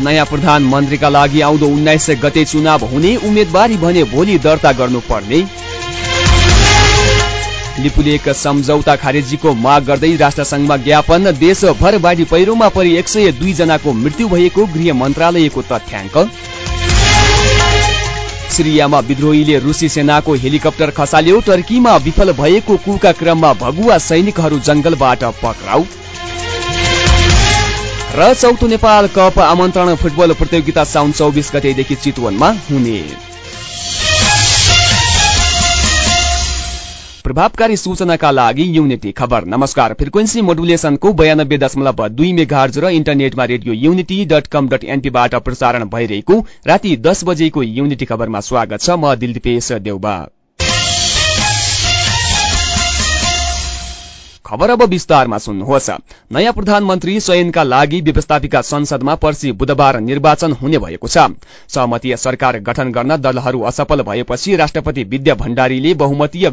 नयाँ प्रधानमन्त्रीका लागि आउँदो उन्नाइस गते चुनाव हुने उम्मेद्वारी भने भोलि दर्ता गर्नुपर्ने। लिपुलेक सम्झौता खारेजीको माग गर्दै राष्ट्रसङ्घमा ज्ञापन देशभर बाढी पहिरोमा परि एक सय दुई जनाको मृत्यु भएको गृह मन्त्रालयको तथ्याङ्क। सिरियामा विद्रोहीले रुसी सेनाको हेलिकप्टर खसाल्यो टर्कीमा विफल भएको कुका क्रममा भगुवा सैनिकहरू जंगलबाट पक्राउ। र चौथो नेपाल कप आमन्त्रण फुटबल प्रतियोगिता साउन चौबिस गतेदेखि चितवनमा हुने। प्रभावकारी सूचनाका लागि युनिटी खबर। नमस्कार। फ्रिक्वेन्सी मोडुलेसनको बयानब्बे दशमलव दुई मेघार्ज र इन्टरनेटमा radio unity dot com dot एनपीबाट प्रसारण भइरहेको राति दस बजेको युनिटी खबरमा स्वागत छ। म दिलदीपेश देउबा। खबर अब विस्तारमा सुन्नुहोस्। नयाँ प्रधानमन्त्री चयनका लागि व्यवस्थापिका संसदमा पर्सि बुधबार निर्वाचन हुने भएको छ। सहमतीय सरकार गठन गर्न दलहरू असफल भएपछि राष्ट्रपति विद्या भण्डारीले बहुमतीय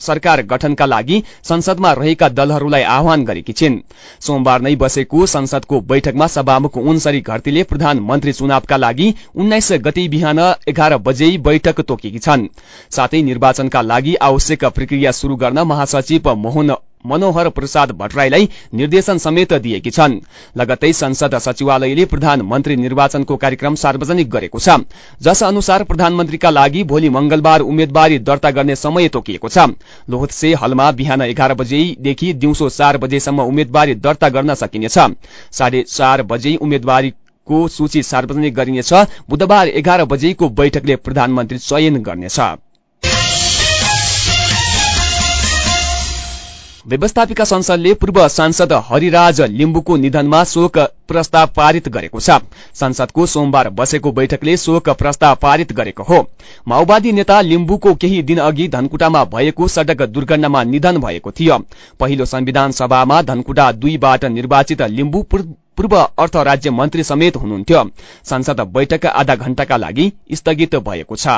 सरकार गठनका लागि संसदमा रहेका दलहरूलाई आह्वान गरेकी छिन्। सोमबार नै बसेको संसदको बैठकमा सभामुख उनसरी घरतीले प्रधानमन्त्री चुनावका लागि उन्नाइस गते बिहान एघार बजे बैठक तोकेकी छन्। साथै निर्वाचनका लागि आवश्यक प्रक्रिया शुरू गर्न महासचिव मोहन मनोहर प्रसाद भट्टराईलाई निर्देशन समेत दिएकी छन्। लगत्तै संसद सचिवालयले प्रधानमन्त्री निर्वाचनको कार्यक्रम सार्वजनिक गरेको छ। जस अनुसार प्रधानमन्त्रीका लागि भोलि मंगलबार उम्मेद्वारी दर्ता गर्ने समय तोकिएको छ। लोहतसे हलमा बिहान एघार बजेदेखि दिउँसो चार बजेसम्म उम्मेद्वारी दर्ता गर्न सकिनेछ। साढे चार बजे उम्मेद्वारीको सूची सार्वजनिक गरिनेछ। बुधबार एघार बजेको बैठकले प्रधानमन्त्री चयन गर्नेछ। व्यवस्थापिका संसदले पूर्व सांसद हरिराज लिम्बुको निधनमा शोक प्रस्ताव पारित गरेको छ। संसदको सोमबार बसेको बैठकले शोक प्रस्ताव पारित गरेको हो। माओवादी नेता लिम्बुको केही दिन अघि धनकुटामा भएको सड़क दुर्घटनामा निधन भएको थियो। पहिलो संविधान सभामा धनकुटा दुईबाट निर्वाचित लिम्बु पूर्व अर्थ राज्य मन्त्री समेत हुनुहुन्थ्यो। संसद बैठक आधा घण्टाका लागि स्थगित भएको छ।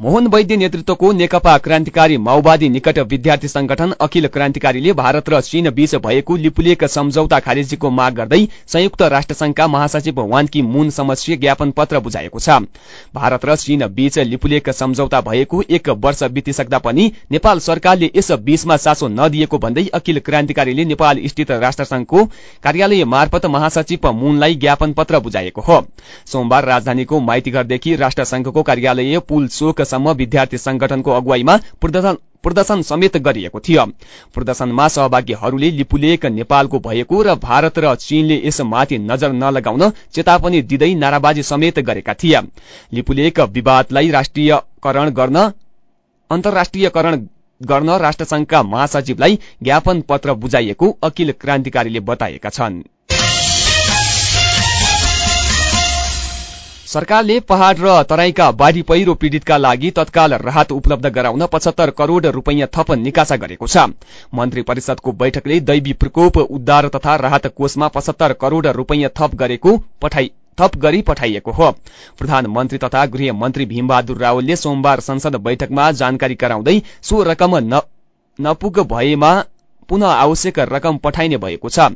मोहन वैद्य नेतृत्वको नेकपा क्रान्तिकारी माओवादी निकट विद्यार्थी संगठन अखिल क्रान्तिकारीले भारत र चीन बीच भएको लिपुलेक सम्झौता खारेजीको माग गर्दै संयुक्त राष्ट्रसंघका महासचिव वान की मून समक्ष ज्ञापन पत्र बुझाएको छ। भारत र चीन बीच लिपुलेक सम्झौता भएको एक वर्ष बितिसक्दा पनि नेपाल सरकारले यस बीचमा चासो नदिएको भन्दै अखिल क्रान्तिकारीले नेपाल स्थित राष्ट्रसंघको कार्यालय मार्फत महासचिव मूनलाई ज्ञापन पत्र बुझाएको हो। सोमबार राजधानीको माइतीघरदेखि राष्ट्रसंघको कार्यालय पुल सम्म विद्यार्थी संगठनको अगुवाईमा प्रदर्शन समेत गरिएको थियो। प्रदर्शनमा सहभागीहरूले लिपुलेक नेपालको भएको र भारत र चीनले यसमाथि नजर नलगाउन चेतावनी दिँदै नाराबाजी समेत गरेका थिए। लिपुलेक विवादलाई राष्ट्रियकरण गर्न अन्तर्राष्ट्रियकरण गर्न राष्ट्रसंघका महासचिवलाई ज्ञापन पत्र बुझाइएको अखिल क्रान्तिकारीले बताएका छन्। सरकारले पहाड़ र तराईका बाढ़ी पहिरो पीड़ितका लागि तत्काल राहत उपलब्ध गराउन पचहत्तर करोड़ रूपियाँ थप निकासा गरेको छ। मन्त्री परिषदको बैठकले दैवी प्रकोप उद्धार तथा राहत कोषमा पचहत्तर करोड़ रूपियाँ थप गरेको पठाइ थप गरी पठाइएको हो। प्रधानमन्त्री तथा गृह मन्त्री भीमबहादुर रावलले सोमबार संसद बैठकमा जानकारी गराउँदै सो रकम नपुग भएमा पुनः आवश्यक रकम पठाइने भएको छ।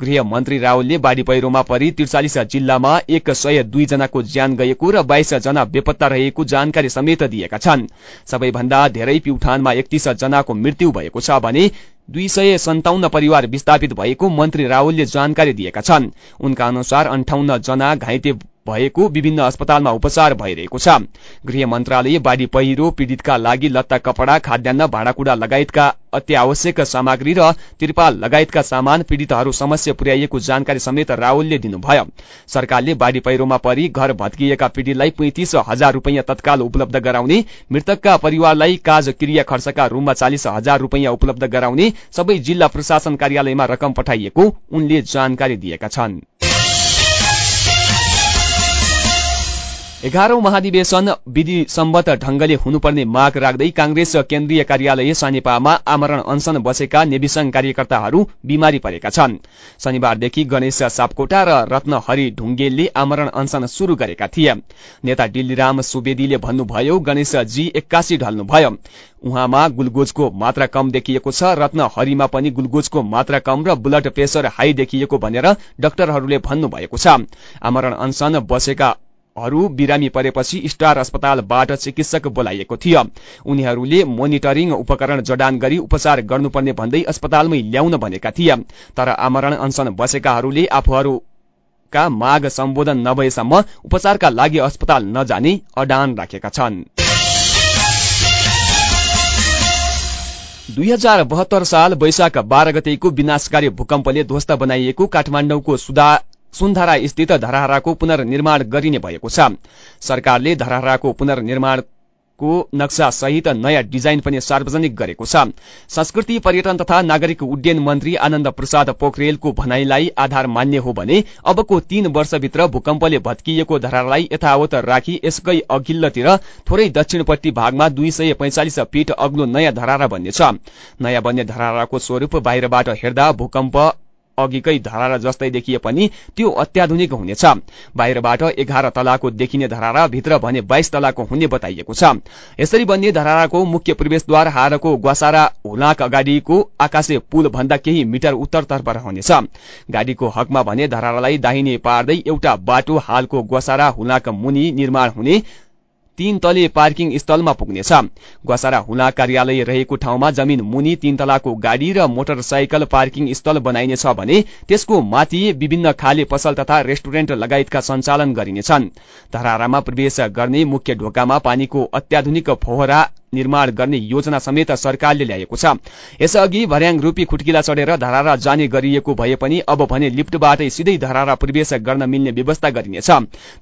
गृह मन्त्री रावलले बाढ़ी पहिरोमा परि त्रिचालिस जिल्लामा एक सय दुई जनाको ज्यान गएको र बाइस जना बेपत्ता रहेको जानकारी समेत दिएका छन्। सबैभन्दा धेरै प्युठानमा एकतीस जनाको मृत्यु भएको छ भने दुई सय सन्ताउन्न परिवार विस्थापित भएको मन्त्री रावलले जानकारी दिएका छन्। उनका अनुसार अन्ठाउन्न जना घाइते भएको विभिन्न अस्पतालमा उपचार भइरहेको छ। गृह मन्त्रालय बाढ़ी पहिरो पीड़ितका लागि लत्ता कपड़ा खाद्यान्न भाँडाकुँडा लगायतका अत्यावश्यक सामग्री र तिरपाल लगायतका सामान पीड़ितहरू समस्या पुर्याइएको जानकारी समेत रावलले दिनुभयो। सरकारले बाढ़ी पहिरोमा परि घर भत्किएका पीड़ितलाई पैंतिस हजार रूपियाँ तत्काल उपलब्ध गराउने मृतकका परिवारलाई काज क्रिया खर्चका रूपमा चालिस हजार रूपियाँ उपलब्ध गराउने सबै जिल्ला प्रशासन कार्यालयमा रकम पठाइएको उनले जानकारी दिएका छन्। एघारौं महाधिवेशन विधि सम्बद्ध ढंगले हुनुपर्ने माग राख्दै कांग्रेस केन्द्रीय कार्यालय सानेपामा आमरण अनशन बसेका नेविसंघ कार्यकर्ताहरू बिमारी परेका छन्। शनिबारदेखि गणेश सापकोटा र रत्नहरि ढुङ्गेलले आमरण अनशन शुरू गरेका थिए। नेता डिल्लीराम सुवेदीले भन्नुभयो गणेशजी एक्कासी ढल्नुभयो। उहाँमा ग्लुकोजको मात्रा कम देखिएको छ रत्नहरिमा पनि ग्लुकोजको मात्रा कम र ब्लड प्रेसर हाई देखिएको भनेर डाक्टरहरूले भन्नुभएको छ। आमरण अनशन बसेका हरू बिरामी परेपछि स्टार अस्पतालबाट चिकित्सक बोलाइएको थियो। उनीहरूले मोनिटरिङ उपकरण जडान गरी उपचार गर्नुपर्ने भन्दै अस्पतालमै ल्याउन भनेका थिए। तर आमरण अनशन बसेकाहरूले आफूहरूका माग सम्बोधन नभएसम्म उपचारका लागि अस्पताल नजाने अडान राखेका छन्। दुई हजार बहत्तर साल वैशाख बाह्र गतेको विनाशकारी भूकम्पले ध्वस्त बनाइएको काठमाडौँको सुन्धारा स्थित धरहराको पुनर्निर्माण गरिने भएको छ। सरकारले धरहराको पुनर्निर्माणको नक्सा सहित नयाँ डिजाइन पनि सार्वजनिक गरेको छ। संस्कृति पर्यटन तथा नागरिक उड्डयन मन्त्री आनन्द प्रसाद पोखरेलको भनाईलाई आधार मान्य हो भने अबको तीन वर्षभित्र भूकम्पले भत्किएको धरालाई यथावत राखी यसकै अघिल्लोतिर थोरै दक्षिणपट्टि भागमा दुई सय पैंचालिस फिट अग्लो नयाँ धरारा बन्नेछ। नयाँ बन्ने धराराको स्वरूप बाहिरबाट हेर्दा भूकम्प अघिकै धरारा जस्तै देखिए पनि त्यो अत्याधुनिक हुनेछ। बाहिरबाट एघार तलाको देखिने धरारा भित्र भने बाइस तलाको हुने बताइएको छ। यसरी बन्ने धराराको मुख्य प्रवेशद्वार हारको ग्वासारा हुलाक अगाडिको आकाशे पुल भन्दा केही मिटर उत्तरतर्फ रहनेछ। गाडीको हकमा भने धरारालाई दाहिने पार्दै एउटा बाटो हालको ग्वासारा हुलाक मुनि निर्माण हुने तीन तले पार्किङ स्थलमा पुग्नेछ। गसारा हुला कार्यालय रहेको ठाउँमा जमिन मुनि तीन तलाको गाडी र मोटरसाइकल पार्किङ स्थल बनाइनेछ भने त्यसको माथि विभिन्न खाले पसल तथा रेस्टुरेन्ट लगायतका सञ्चालन गरिनेछन्। धरारामा प्रवेश गर्ने मुख्य ढोकामा पानीको अत्याधुनिक फोहरा निर्माण गर्ने योजना समेत सरकारले ल्याएको छ। यसअघि भर्याङ रूपी खुट्किला चढेर धरारा जाने गरिएको भए पनि अब भने लिफ्टबाटै सिधै धरारा प्रवेश गर्न मिल्ने व्यवस्था गरिनेछ।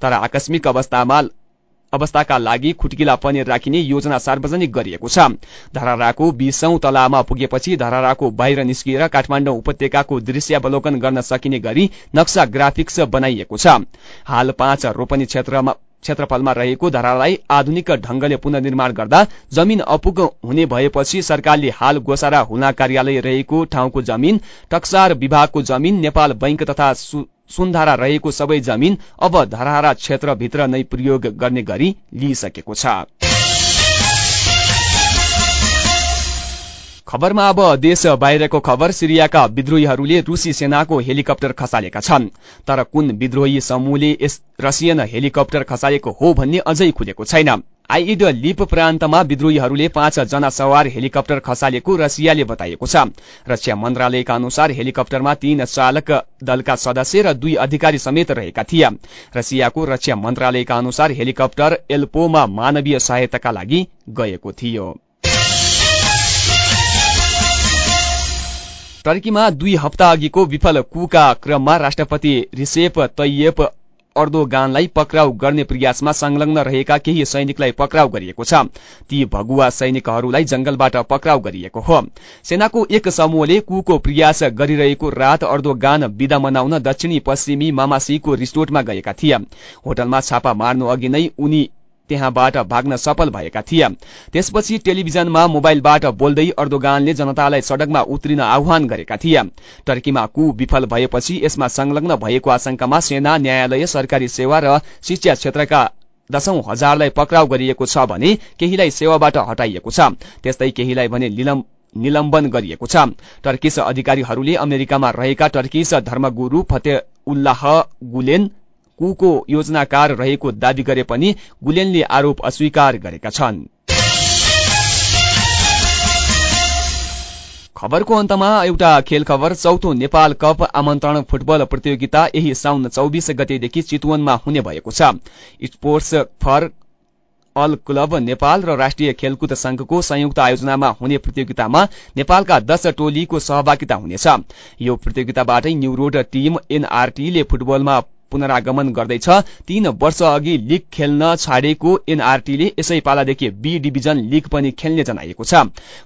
तर आकस्मिक अवस्थामा अवस्थाका लागि खुट्किला पनेर राखिने योजना सार्वजनिक गरिएको छ। धराराको बीसौं तलामा पुगेपछि धराराको बाहिर निस्किएर काठमाडौँ उपत्यकाको दृश्यावलोकन गर्न सकिने गरी नक्सा ग्राफिक्स बनाइएको छ। हाल पाँच रोपनी क्षेत्रमा क्षेत्रफलमा रहेको धरालाई आधुनिक ढंगले पुनर्निर्माण गर्दा जमिन अपुग हुने भएपछि सरकारले हाल गोसारा हुना कार्यालय रहेको ठाउँको जमिन टक्सार विभागको जमिन नेपाल बैंक तथा सुन्धारा रहेको सबै जमिन अब धराहरा क्षेत्रभित्र नै प्रयोग गर्ने गरी लिइसकेको छ। खबरमा अब देश बाहिरको खबर सिरियाका विद्रोहीहरूले रूसी सेनाको हेलिकप्टर खसालेका छन्। तर कुन विद्रोही समूहले यस रसियन हेलिकप्टर खसालेको हो भन्ने अझै खुलेको छैन। आइड लिप प्रान्तमा विद्रोहीहरूले पाँच जना सवार हेलिकप्टर खसालेको रसियाले बताएको छ। रक्षा मन्त्रालयका अनुसार हेलिकप्टरमा तीन चालक दलका सदस्य र दुई अधिकारी समेत रहेका थिए। रसियाको रक्षा मन्त्रालयका अनुसार हेलिकप्टर एल्पोमा मानवीय सहायताका लागि गएको थियो। टर्कीमा दुई हप्ता अघिको विफल कुका क्रममा राष्ट्रपति रिसेप तैयप अर्दोगानलाई पक्राउ गर्ने प्रयासमा संलग्न रहेका केही सैनिकलाई पक्राउ गरिएको छ। ती भगुवा सैनिकहरूलाई जंगलबाट पक्राउ गरिएको हो। सेनाको एक समूहले कुको प्रयास गरिरहेको रात अर्दोगान विदा मनाउन दक्षिणी पश्चिमी मामासीको रिसोर्टमा गएका थिए। होटलमा छापा मार्नु अघि नै उनी त्यहाँबाट भाग्न सफल भएका थिए। त्यसपछि टेलिभिजनमा मोबाइलबाट बोल्दै अर्दोगानले जनतालाई सड़कमा उत्रिन आह्वान गरेका थिए। टर्कीमा कु विफल भएपछि यसमा संलग्न भएको आशंकामा सेना न्यायालय सरकारी सेवा र शिक्षा क्षेत्रका दशौं हजारलाई पक्राउ गरिएको छ भने केहीलाई सेवाबाट हटाइएको छ। त्यस्तै केहीलाई भने निलम्बन गरिएको छ। टर्किस अधिकारीहरूले अमेरिकामा रहेका टर्किस धर्मगुरू फते उल्लाह गुलेन कुको योजनाकार रहेको दावी गरे पनि गुलेनले आरोप अस्वीकार गरेका छन्। खबरको अन्तमा एउटा खेल खबर चौथो नेपाल कप आमन्त्रण फुटबल प्रतियोगिता यही साउन चौबिस गतेदेखि चितवनमा हुने भएको छ। Sports for all club Nepal र राष्ट्रिय खेलकुद संघको संयुक्त आयोजनामा हुने प्रतियोगितामा नेपालका दश टोलीको सहभागिता हुनेछ। यो प्रतियोगिताबाटै न्यू रोड टीम एनआरटीले फुटबलमा पुनरागमन गर्दैछ। तीन वर्ष अघि लिग खेल्न छाडेको एनआरटीले यसै पालादेखि बी डिभिजन लिग पनि खेल्ने जनाइएको छ।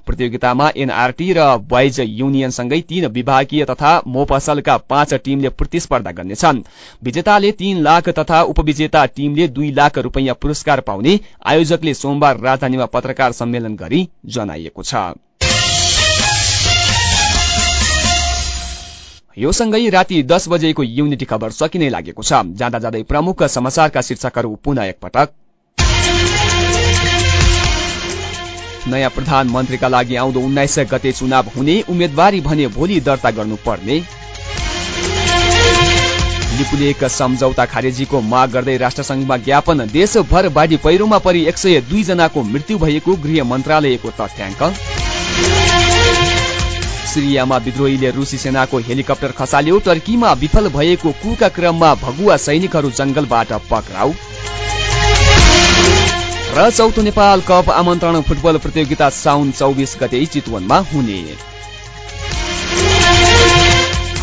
प्रतियोगितामा एनआरटी र बोइज युनियनसँगै तीन विभागीय तथा मोपसलका पाँच टीमले प्रतिस्पर्धा गर्नेछन्। विजेताले तीन लाख तथा उपविजेता टीमले दुई लाख रूपियाँ पुरस्कार पाउने आयोजकले सोमबार राजधानीमा पत्रकार सम्मेलन गरी जनाइएको छ। यो सँगै राति दस बजेको युनिटी खबर सकिनै लागेको छ। जाँदा जाँदै प्रमुख समाचारका शीर्षकहरू पुनः एकपटक। नयाँ प्रधानमन्त्रीका लागि आउँदो उन्नाइस गते चुनाव हुने उम्मेद्वारी भने भोलि दर्ता गर्नुपर्ने। लिपुलेक सम्झौता खारेजीको माग गर्दै राष्ट्रसंघमा ज्ञापन देशभर बाढी पहिरोमा परि एक सय दुईजनाको मृत्यु भएको गृह मन्त्रालयको तथ्याङ्क। सिरियामा विद्रोहीले रुसी सेनाको हेलिकप्टर खसाल्यो टर्कीमा विफल भएको कुका क्रममा भगुवा सैनिकहरू जंगलबाट पक्राउ। र चौथो नेपाल कप आमन्त्रण फुटबल प्रतियोगिता साउन चौबिस गते चितवनमा हुने।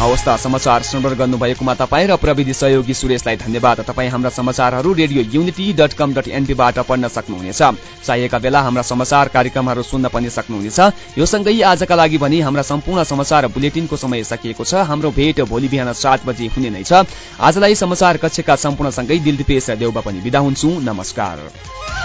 अवस्था समाचार श्रवण गर्नुभएकोमा तपाईँ र प्रविधि सहयोगी सुरेशलाई धन्यवाद। तपाईँ हाम्रा समाचारहरू radio Unity dot com dot एनपीबाट पढ्न सक्नुहुनेछ। चाहिएका बेला हाम्रा समाचार कार्यक्रमहरू सुन्न पनि सक्नुहुनेछ। यो सँगै आजका लागि भने हाम्रा सम्पूर्ण समाचार बुलेटिनको समय सकिएको छ। हाम्रो भेट भोलि बिहान सात बजे हुने नै छ। आजलाई समाचार कक्षका सम्पूर्णसँगै दिलदीपेश देउबा पनि विदा हुन्छु। नमस्कार।